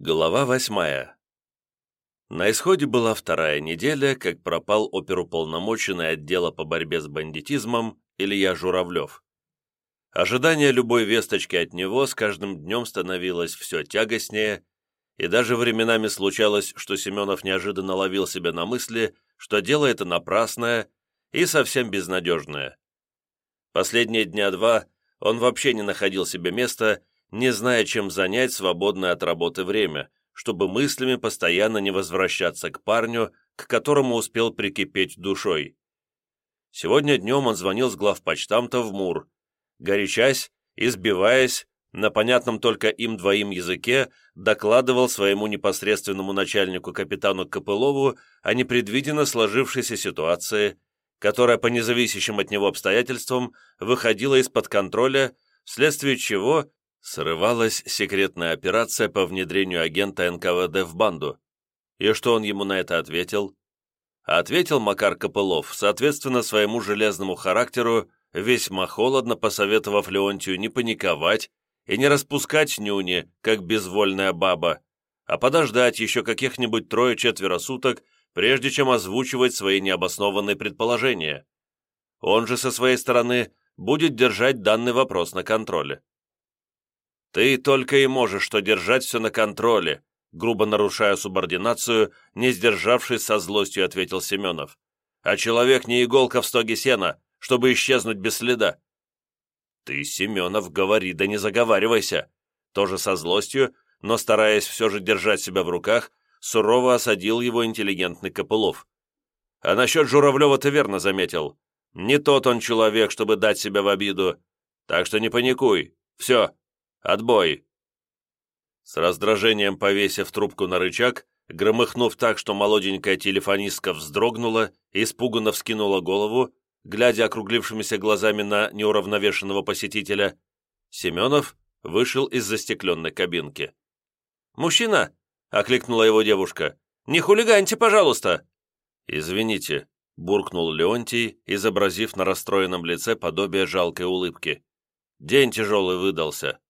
Глава восьмая. На исходе была вторая неделя, как пропал оперуполномоченный отдела по борьбе с бандитизмом Илья Журавлев. Ожидание любой весточки от него с каждым днем становилось все тягостнее, и даже временами случалось, что Семенов неожиданно ловил себя на мысли, что дело это напрасное и совсем безнадежное. Последние дня два он вообще не находил себе места не зная, чем занять свободное от работы время, чтобы мыслями постоянно не возвращаться к парню, к которому успел прикипеть душой. Сегодня днем он звонил с главпочтамта в МУР, горячась, избиваясь, на понятном только им двоим языке докладывал своему непосредственному начальнику капитану Копылову о непредвиденно сложившейся ситуации, которая по независящим от него обстоятельствам выходила из-под контроля, вследствие чего Срывалась секретная операция по внедрению агента НКВД в банду. И что он ему на это ответил? Ответил Макар Копылов, соответственно, своему железному характеру, весьма холодно посоветовав Леонтию не паниковать и не распускать нюни, как безвольная баба, а подождать еще каких-нибудь трое-четверо суток, прежде чем озвучивать свои необоснованные предположения. Он же со своей стороны будет держать данный вопрос на контроле. «Ты только и можешь что держать все на контроле», грубо нарушая субординацию, не сдержавшись со злостью, ответил Семенов. «А человек не иголка в стоге сена, чтобы исчезнуть без следа». «Ты, Семенов, говори, да не заговаривайся!» Тоже со злостью, но стараясь все же держать себя в руках, сурово осадил его интеллигентный Копылов. «А насчет Журавлева ты верно заметил. Не тот он человек, чтобы дать себя в обиду. Так что не паникуй. Все, Отбой!» С раздражением повесив трубку на рычаг, громыхнув так, что молоденькая телефонистка вздрогнула, испуганно вскинула голову, глядя округлившимися глазами на неуравновешенного посетителя, Семенов вышел из застекленной кабинки. «Мужчина!» — окликнула его девушка. «Не хулиганьте, пожалуйста!» «Извините», — буркнул Леонтий, изобразив на расстроенном лице подобие жалкой улыбки. «День тяжелый выдался».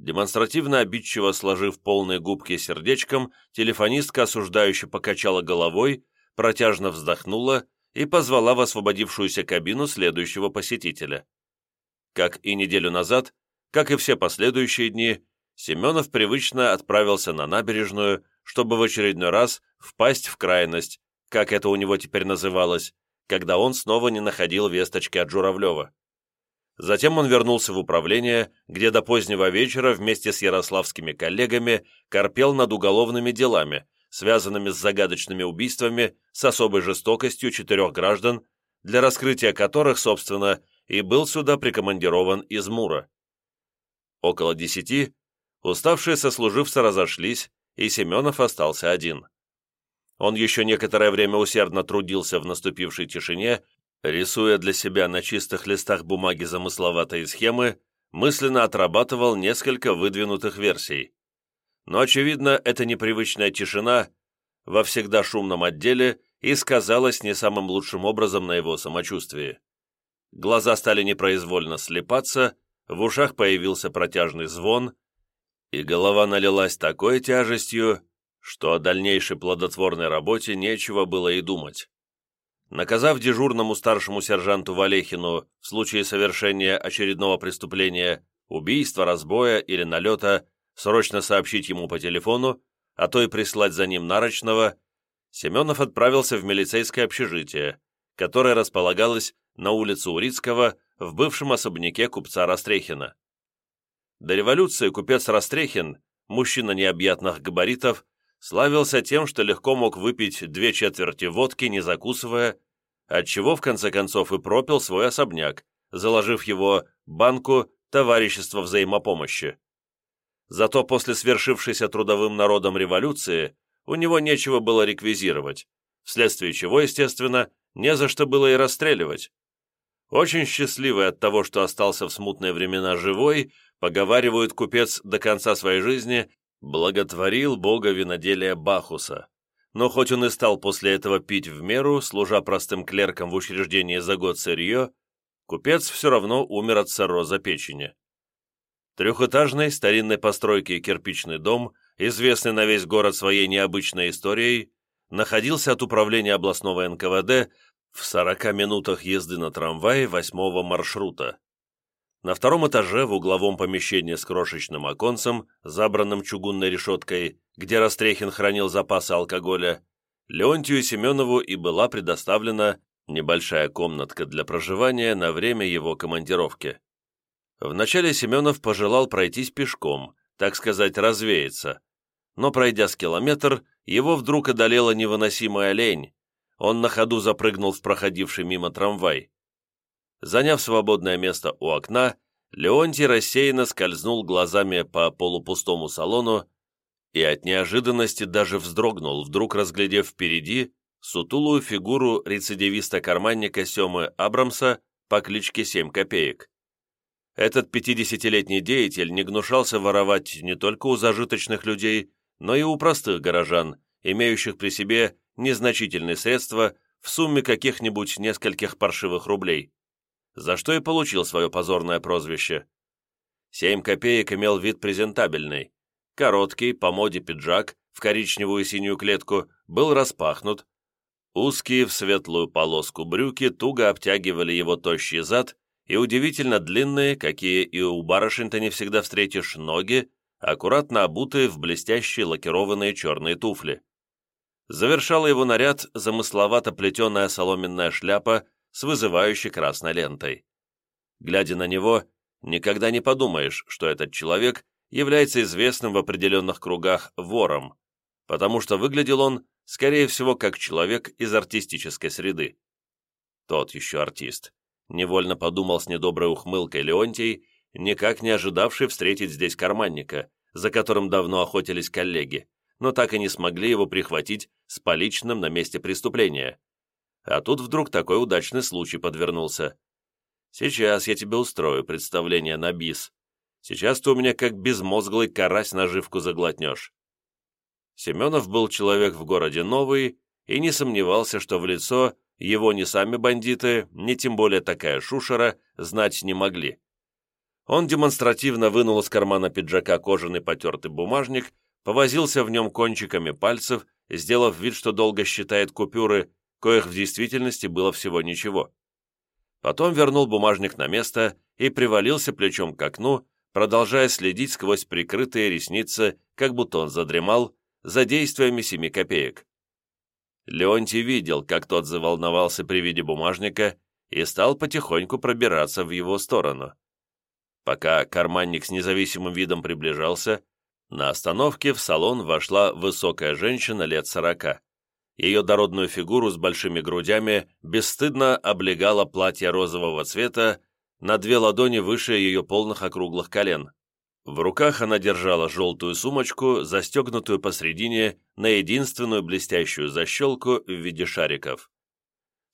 Демонстративно обидчиво сложив полные губки сердечком, телефонистка осуждающе покачала головой, протяжно вздохнула и позвала в освободившуюся кабину следующего посетителя. Как и неделю назад, как и все последующие дни, Семенов привычно отправился на набережную, чтобы в очередной раз впасть в крайность, как это у него теперь называлось, когда он снова не находил весточки от Журавлева. Затем он вернулся в управление, где до позднего вечера вместе с ярославскими коллегами корпел над уголовными делами, связанными с загадочными убийствами с особой жестокостью четырех граждан, для раскрытия которых, собственно, и был сюда прикомандирован из Мура. Около десяти уставшие сослуживцы разошлись, и Семенов остался один. Он еще некоторое время усердно трудился в наступившей тишине, Рисуя для себя на чистых листах бумаги замысловатые схемы, мысленно отрабатывал несколько выдвинутых версий. Но, очевидно, эта непривычная тишина во всегда шумном отделе и сказалась не самым лучшим образом на его самочувствии. Глаза стали непроизвольно слепаться, в ушах появился протяжный звон, и голова налилась такой тяжестью, что о дальнейшей плодотворной работе нечего было и думать наказав дежурному старшему сержанту Валехину в случае совершения очередного преступления, убийства, разбоя или налета, срочно сообщить ему по телефону, а то и прислать за ним нарочного, Семенов отправился в милицейское общежитие, которое располагалось на улице Урицкого в бывшем особняке купца Растрехина. До революции купец Растрехин, мужчина необъятных габаритов, славился тем, что легко мог выпить две четверти водки, не закусывая, отчего в конце концов и пропил свой особняк, заложив его банку товарищества взаимопомощи. Зато после свершившейся трудовым народом революции у него нечего было реквизировать, вследствие чего, естественно, не за что было и расстреливать. Очень счастливый от того, что остался в смутные времена живой, поговаривают, купец до конца своей жизни Благотворил бога виноделия Бахуса, но хоть он и стал после этого пить в меру, служа простым клерком в учреждении за год сырье, купец все равно умер от цирроза печени. Трехэтажный старинной постройки кирпичный дом, известный на весь город своей необычной историей, находился от управления областного НКВД в 40 минутах езды на трамвае 8 маршрута. На втором этаже, в угловом помещении с крошечным оконцем, забранным чугунной решеткой, где Растрехин хранил запасы алкоголя, Леонтию Семенову и была предоставлена небольшая комнатка для проживания на время его командировки. Вначале Семенов пожелал пройтись пешком, так сказать, развеяться. Но, пройдя с километр, его вдруг одолела невыносимая лень. Он на ходу запрыгнул в проходивший мимо трамвай. Заняв свободное место у окна, Леонтий рассеянно скользнул глазами по полупустому салону и от неожиданности даже вздрогнул, вдруг разглядев впереди сутулую фигуру рецидивиста-карманника Семы Абрамса по кличке Семь Копеек. Этот пятидесятилетний деятель не гнушался воровать не только у зажиточных людей, но и у простых горожан, имеющих при себе незначительные средства в сумме каких-нибудь нескольких паршивых рублей за что и получил свое позорное прозвище. Семь копеек имел вид презентабельный. Короткий, по моде пиджак, в коричневую и синюю клетку, был распахнут. Узкие в светлую полоску брюки туго обтягивали его тощий зад, и удивительно длинные, какие и у барышень-то не всегда встретишь, ноги, аккуратно обутые в блестящие лакированные черные туфли. Завершала его наряд замысловато плетеная соломенная шляпа с вызывающей красной лентой. Глядя на него, никогда не подумаешь, что этот человек является известным в определенных кругах вором, потому что выглядел он, скорее всего, как человек из артистической среды. Тот еще артист. Невольно подумал с недоброй ухмылкой Леонтий, никак не ожидавший встретить здесь карманника, за которым давно охотились коллеги, но так и не смогли его прихватить с поличным на месте преступления. А тут вдруг такой удачный случай подвернулся. Сейчас я тебе устрою представление на бис. Сейчас ты у меня как безмозглый карась наживку заглотнешь». Семенов был человек в городе новый и не сомневался, что в лицо его ни сами бандиты, ни тем более такая шушера знать не могли. Он демонстративно вынул из кармана пиджака кожаный потертый бумажник, повозился в нем кончиками пальцев, сделав вид, что долго считает купюры, коих в действительности было всего ничего. Потом вернул бумажник на место и привалился плечом к окну, продолжая следить сквозь прикрытые ресницы, как будто он задремал, за действиями семи копеек. Леонтий видел, как тот заволновался при виде бумажника и стал потихоньку пробираться в его сторону. Пока карманник с независимым видом приближался, на остановке в салон вошла высокая женщина лет сорока. Ее дородную фигуру с большими грудями бесстыдно облегала платье розового цвета на две ладони выше ее полных округлых колен. В руках она держала желтую сумочку, застегнутую посредине на единственную блестящую защелку в виде шариков.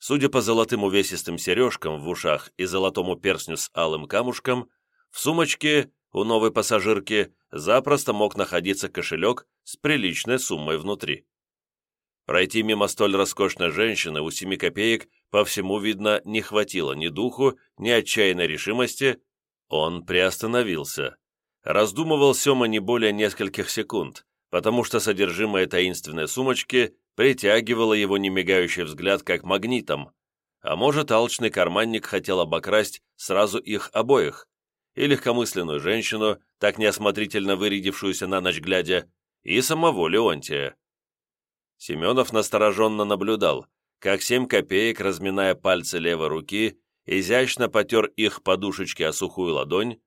Судя по золотым увесистым сережкам в ушах и золотому перстню с алым камушком, в сумочке у новой пассажирки запросто мог находиться кошелек с приличной суммой внутри. Пройти мимо столь роскошной женщины у семи копеек, по всему, видно, не хватило ни духу, ни отчаянной решимости. Он приостановился. Раздумывал Сёма не более нескольких секунд, потому что содержимое таинственной сумочки притягивало его немигающий взгляд как магнитом. А может, алчный карманник хотел обокрасть сразу их обоих, и легкомысленную женщину, так неосмотрительно вырядившуюся на ночь глядя, и самого Леонтия. Семенов настороженно наблюдал, как семь копеек, разминая пальцы левой руки, изящно потер их подушечки о сухую ладонь,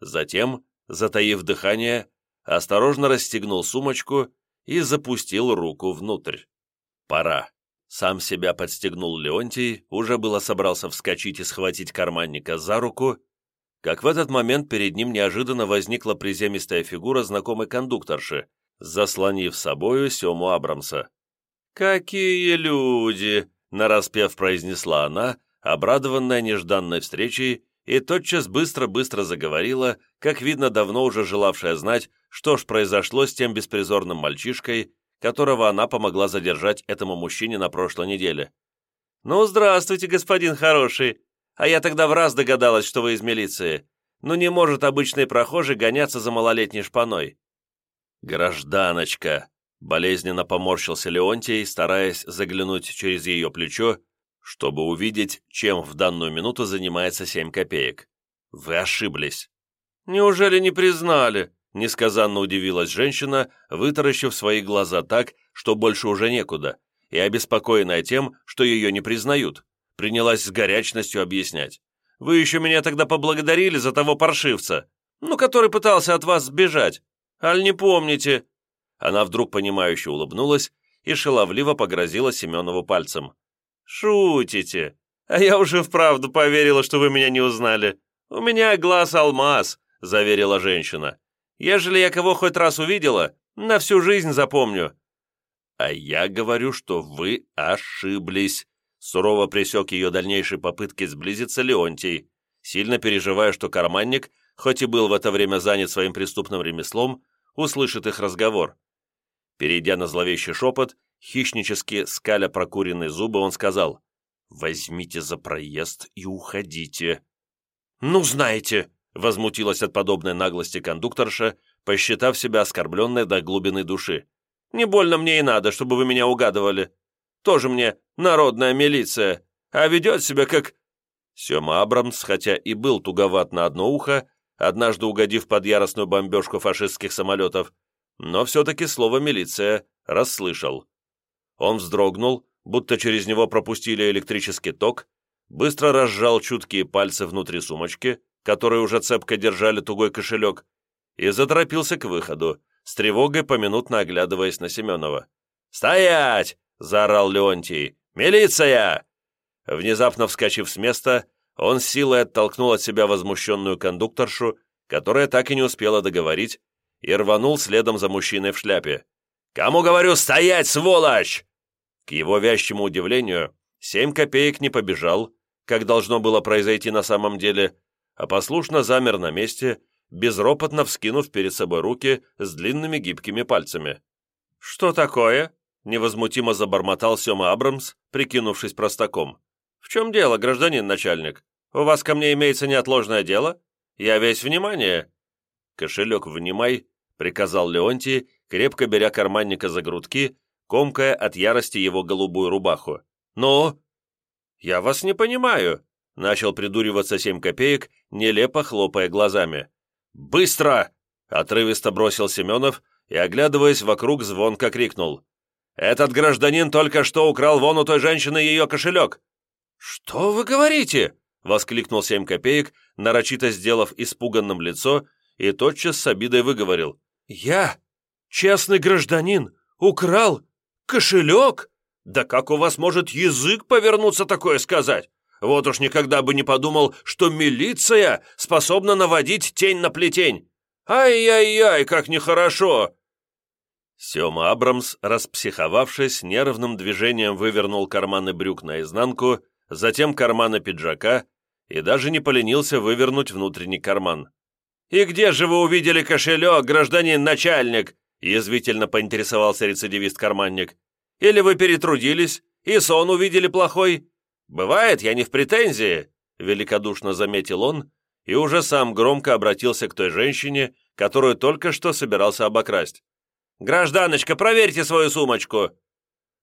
затем, затаив дыхание, осторожно расстегнул сумочку и запустил руку внутрь. «Пора!» Сам себя подстегнул Леонтий, уже было собрался вскочить и схватить карманника за руку, как в этот момент перед ним неожиданно возникла приземистая фигура знакомой кондукторши, заслонив собою Сему Абрамса. «Какие люди!» — нараспев произнесла она, обрадованная нежданной встречей, и тотчас быстро-быстро заговорила, как видно, давно уже желавшая знать, что ж произошло с тем беспризорным мальчишкой, которого она помогла задержать этому мужчине на прошлой неделе. «Ну, здравствуйте, господин хороший! А я тогда в раз догадалась, что вы из милиции. но не может обычный прохожий гоняться за малолетней шпаной. «Гражданочка!» — болезненно поморщился Леонтий, стараясь заглянуть через ее плечо, чтобы увидеть, чем в данную минуту занимается семь копеек. «Вы ошиблись!» «Неужели не признали?» — несказанно удивилась женщина, вытаращив свои глаза так, что больше уже некуда, и обеспокоенная тем, что ее не признают, принялась с горячностью объяснять. «Вы еще меня тогда поблагодарили за того паршивца, ну, который пытался от вас сбежать. Аль не помните?» Она вдруг понимающе улыбнулась и шаловливо погрозила Семенову пальцем. «Шутите! А я уже вправду поверила, что вы меня не узнали. У меня глаз алмаз», — заверила женщина. «Ежели я кого хоть раз увидела, на всю жизнь запомню». «А я говорю, что вы ошиблись», — сурово пресек ее дальнейшие попытки сблизиться Леонтий, сильно переживая, что карманник, хоть и был в это время занят своим преступным ремеслом, услышит их разговор. Перейдя на зловещий шепот, хищнически скаля прокуренные зубы, он сказал, «Возьмите за проезд и уходите». «Ну, знаете!» — возмутилась от подобной наглости кондукторша, посчитав себя оскорбленной до глубины души. «Не больно мне и надо, чтобы вы меня угадывали. Тоже мне народная милиция, а ведет себя как...» Сема Абрамс, хотя и был туговат на одно ухо, однажды угодив под яростную бомбежку фашистских самолетов, но все-таки слово «милиция» расслышал. Он вздрогнул, будто через него пропустили электрический ток, быстро разжал чуткие пальцы внутри сумочки, которые уже цепко держали тугой кошелек, и заторопился к выходу, с тревогой поминутно оглядываясь на Семенова. «Стоять!» — заорал Леонтий. «Милиция!» Внезапно вскочив с места, он силой оттолкнул от себя возмущенную кондукторшу, которая так и не успела договорить, и рванул следом за мужчиной в шляпе. «Кому говорю стоять, сволочь!» К его вящему удивлению, семь копеек не побежал, как должно было произойти на самом деле, а послушно замер на месте, безропотно вскинув перед собой руки с длинными гибкими пальцами. «Что такое?» — невозмутимо забормотал Сема Абрамс, прикинувшись простаком. «В чем дело, гражданин начальник? У вас ко мне имеется неотложное дело? Я весь внимание!» «Кошелек внимай!» — приказал Леонтий, крепко беря карманника за грудки, комкая от ярости его голубую рубаху. «Ну?» «Я вас не понимаю!» — начал придуриваться семь копеек, нелепо хлопая глазами. «Быстро!» — отрывисто бросил Семенов и, оглядываясь вокруг, звонко крикнул. «Этот гражданин только что украл вон у той женщины ее кошелек! «Что вы говорите?» — воскликнул семь копеек, нарочито сделав испуганным лицо, и тотчас с обидой выговорил. «Я, честный гражданин, украл кошелек? Да как у вас может язык повернуться такое сказать? Вот уж никогда бы не подумал, что милиция способна наводить тень на плетень. Ай-яй-яй, как нехорошо!» Сема Абрамс, распсиховавшись, нервным движением вывернул карманы брюк наизнанку затем кармана пиджака и даже не поленился вывернуть внутренний карман. «И где же вы увидели кошелек, гражданин начальник?» язвительно поинтересовался рецидивист-карманник. «Или вы перетрудились, и сон увидели плохой? Бывает, я не в претензии», великодушно заметил он и уже сам громко обратился к той женщине, которую только что собирался обокрасть. «Гражданочка, проверьте свою сумочку!»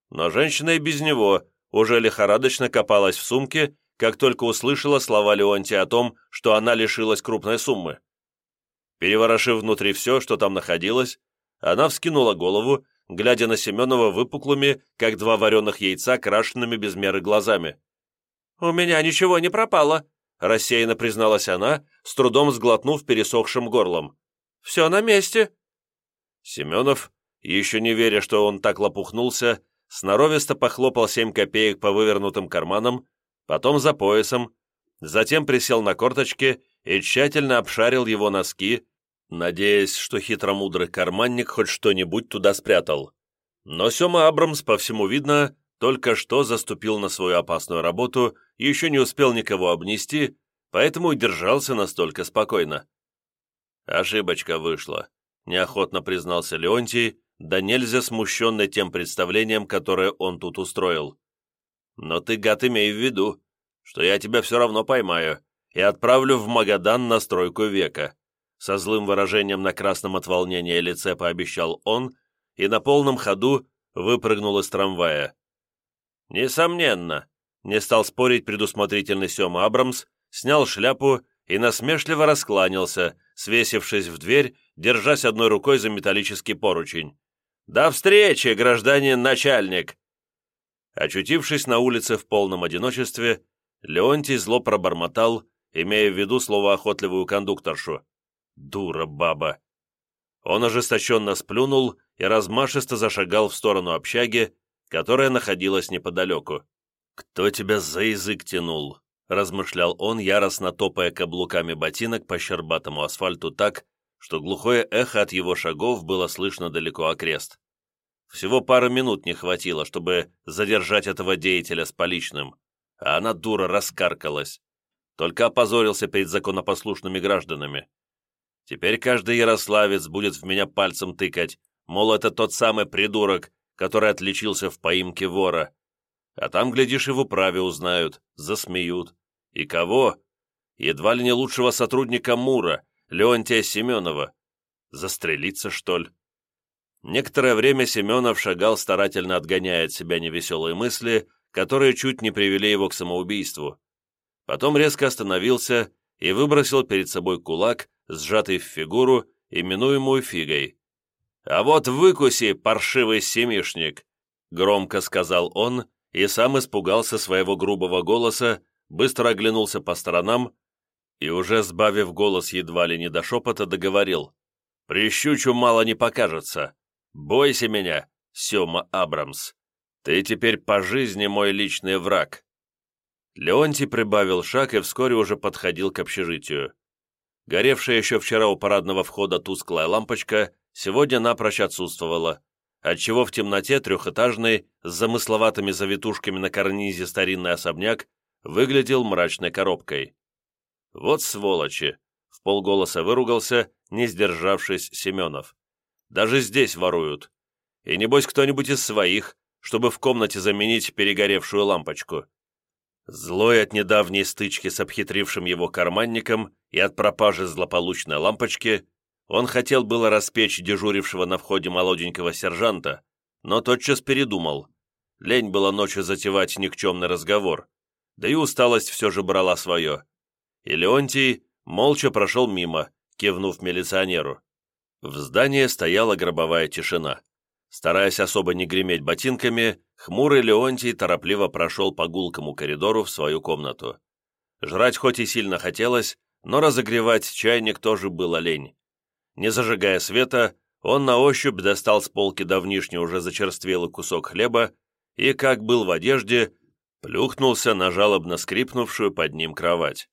Но женщина и без него уже лихорадочно копалась в сумке, как только услышала слова Леонти о том, что она лишилась крупной суммы. Переворошив внутри все, что там находилось, она вскинула голову, глядя на Семенова выпуклыми, как два вареных яйца, крашенными без меры глазами. «У меня ничего не пропало», — рассеянно призналась она, с трудом сглотнув пересохшим горлом. «Все на месте». Семенов, еще не веря, что он так лопухнулся, сноровисто похлопал семь копеек по вывернутым карманам, потом за поясом, затем присел на корточки и тщательно обшарил его носки, надеясь, что хитромудрый карманник хоть что-нибудь туда спрятал. Но Сёма Абрамс, по всему видно, только что заступил на свою опасную работу и еще не успел никого обнести, поэтому и держался настолько спокойно. Ошибочка вышла, неохотно признался Леонтий, да нельзя смущенный тем представлением, которое он тут устроил. «Но ты, гад, имей в виду, что я тебя все равно поймаю и отправлю в Магадан на стройку века», со злым выражением на красном от волнения лице пообещал он и на полном ходу выпрыгнул из трамвая. «Несомненно», — не стал спорить предусмотрительный Сема Абрамс, снял шляпу и насмешливо раскланялся, свесившись в дверь, держась одной рукой за металлический поручень. «До встречи, гражданин начальник!» Очутившись на улице в полном одиночестве, Леонтий зло пробормотал, имея в виду словоохотливую кондукторшу. «Дура баба!» Он ожесточенно сплюнул и размашисто зашагал в сторону общаги, которая находилась неподалеку. «Кто тебя за язык тянул?» – размышлял он, яростно топая каблуками ботинок по щербатому асфальту так, что глухое эхо от его шагов было слышно далеко окрест. Всего пары минут не хватило, чтобы задержать этого деятеля с поличным, а она, дура, раскаркалась. Только опозорился перед законопослушными гражданами. Теперь каждый ярославец будет в меня пальцем тыкать, мол, это тот самый придурок, который отличился в поимке вора. А там, глядишь, и в управе узнают, засмеют. И кого? Едва ли не лучшего сотрудника Мура, Леонтия Семенова. Застрелиться, что ли? Некоторое время Семенов шагал, старательно отгоняя от себя невеселые мысли, которые чуть не привели его к самоубийству. Потом резко остановился и выбросил перед собой кулак, сжатый в фигуру, именуемую фигой. «А вот выкуси, паршивый семишник!» — громко сказал он, и сам испугался своего грубого голоса, быстро оглянулся по сторонам и, уже сбавив голос едва ли не до шепота, договорил. «Прищучу мало не покажется. Бойся меня, Сёма Абрамс. Ты теперь по жизни мой личный враг». Леонтий прибавил шаг и вскоре уже подходил к общежитию. Горевшая еще вчера у парадного входа тусклая лампочка сегодня напрочь отсутствовала, отчего в темноте трехэтажный с замысловатыми завитушками на карнизе старинный особняк выглядел мрачной коробкой. «Вот сволочи!» — в полголоса выругался, не сдержавшись Семенов. Даже здесь воруют. И небось кто-нибудь из своих, чтобы в комнате заменить перегоревшую лампочку. Злой от недавней стычки с обхитрившим его карманником и от пропажи злополучной лампочки, он хотел было распечь дежурившего на входе молоденького сержанта, но тотчас передумал. Лень было ночью затевать никчемный разговор, да и усталость все же брала свое. И Леонтий молча прошел мимо, кивнув милиционеру. В здании стояла гробовая тишина. Стараясь особо не греметь ботинками, хмурый Леонтий торопливо прошел по гулкому коридору в свою комнату. Жрать хоть и сильно хотелось, но разогревать чайник тоже было лень. Не зажигая света, он на ощупь достал с полки давнишне уже зачерствелый кусок хлеба и, как был в одежде, плюхнулся на жалобно скрипнувшую под ним кровать.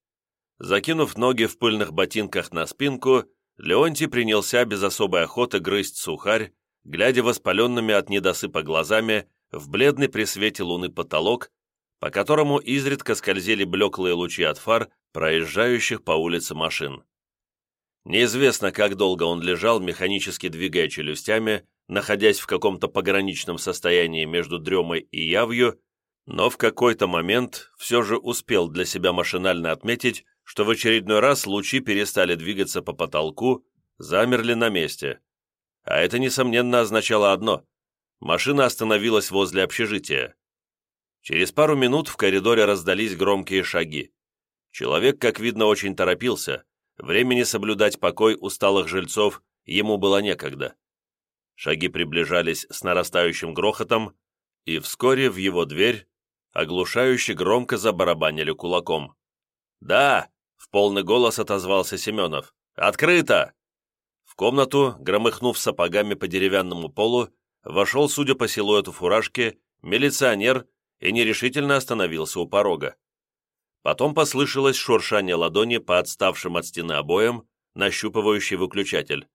Закинув ноги в пыльных ботинках на спинку, Леонтий принялся без особой охоты грызть сухарь, глядя воспаленными от недосыпа глазами в бледный при свете луны потолок, по которому изредка скользили блеклые лучи от фар проезжающих по улице машин. Неизвестно, как долго он лежал, механически двигая челюстями, находясь в каком-то пограничном состоянии между дремой и явью, но в какой-то момент все же успел для себя машинально отметить, что в очередной раз лучи перестали двигаться по потолку, замерли на месте. А это, несомненно, означало одно – машина остановилась возле общежития. Через пару минут в коридоре раздались громкие шаги. Человек, как видно, очень торопился, времени соблюдать покой усталых жильцов ему было некогда. Шаги приближались с нарастающим грохотом, и вскоре в его дверь оглушающе громко забарабанили кулаком. «Да, в полный голос отозвался Семенов. «Открыто!» В комнату, громыхнув сапогами по деревянному полу, вошел, судя по силуэту фуражки, милиционер и нерешительно остановился у порога. Потом послышалось шуршание ладони по отставшим от стены обоям, нащупывающий выключатель.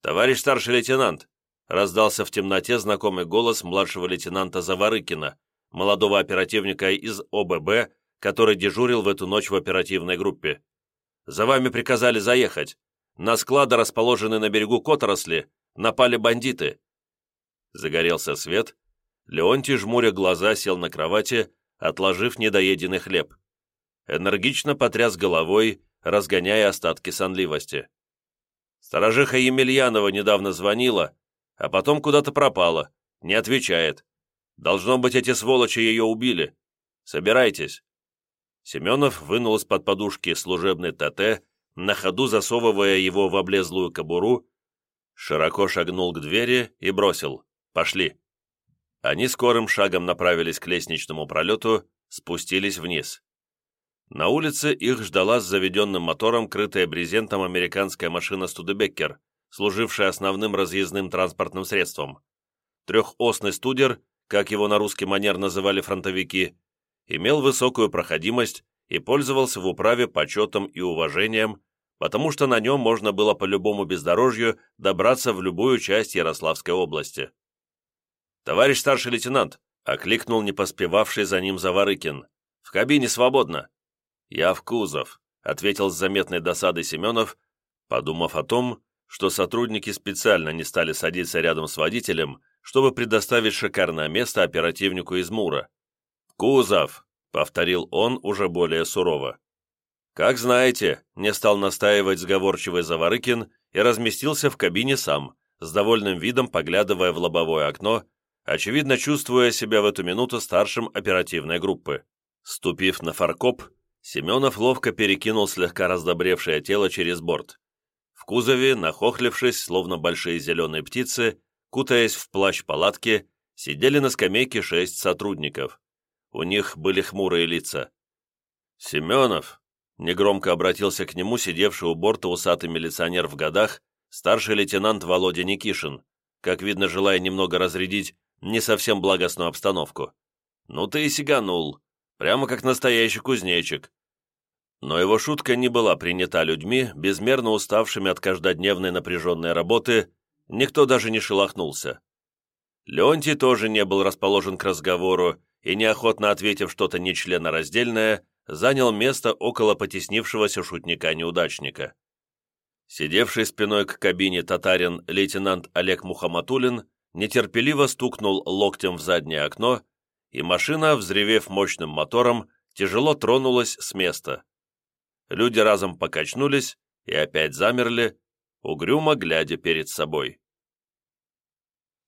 «Товарищ старший лейтенант!» — раздался в темноте знакомый голос младшего лейтенанта Заварыкина, молодого оперативника из ОББ, который дежурил в эту ночь в оперативной группе. «За вами приказали заехать. На склады, расположенные на берегу Которосли, напали бандиты». Загорелся свет. Леонтий, жмуря глаза, сел на кровати, отложив недоеденный хлеб. Энергично потряс головой, разгоняя остатки сонливости. Сторожиха Емельянова недавно звонила, а потом куда-то пропала, не отвечает. Должно быть, эти сволочи ее убили. Собирайтесь, Семенов вынул из-под подушки служебный ТТ, на ходу засовывая его в облезлую кобуру, широко шагнул к двери и бросил «Пошли». Они скорым шагом направились к лестничному пролету, спустились вниз. На улице их ждала с заведенным мотором крытая брезентом американская машина «Студебеккер», служившая основным разъездным транспортным средством. Трехосный студер, как его на русский манер называли фронтовики, имел высокую проходимость и пользовался в управе почетом и уважением, потому что на нем можно было по любому бездорожью добраться в любую часть Ярославской области. «Товарищ старший лейтенант!» — окликнул не поспевавший за ним Заварыкин. «В кабине свободно!» «Я в кузов», — ответил с заметной досадой Семенов, подумав о том, что сотрудники специально не стали садиться рядом с водителем, чтобы предоставить шикарное место оперативнику из Мура. «Кузов!» — повторил он уже более сурово. «Как знаете», — не стал настаивать сговорчивый Заварыкин и разместился в кабине сам, с довольным видом поглядывая в лобовое окно, очевидно чувствуя себя в эту минуту старшим оперативной группы. Ступив на фаркоп, Семенов ловко перекинул слегка раздобревшее тело через борт. В кузове, нахохлившись, словно большие зеленые птицы, кутаясь в плащ палатки, сидели на скамейке шесть сотрудников. У них были хмурые лица. «Семенов!» — негромко обратился к нему сидевший у борта усатый милиционер в годах, старший лейтенант Володя Никишин, как видно, желая немного разрядить не совсем благостную обстановку. «Ну ты и сиганул, прямо как настоящий кузнечик». Но его шутка не была принята людьми, безмерно уставшими от каждодневной напряженной работы, никто даже не шелохнулся. Леонтий тоже не был расположен к разговору и, неохотно ответив что-то нечленораздельное, занял место около потеснившегося шутника-неудачника. Сидевший спиной к кабине татарин лейтенант Олег Мухаматулин нетерпеливо стукнул локтем в заднее окно, и машина, взревев мощным мотором, тяжело тронулась с места. Люди разом покачнулись и опять замерли, угрюмо глядя перед собой.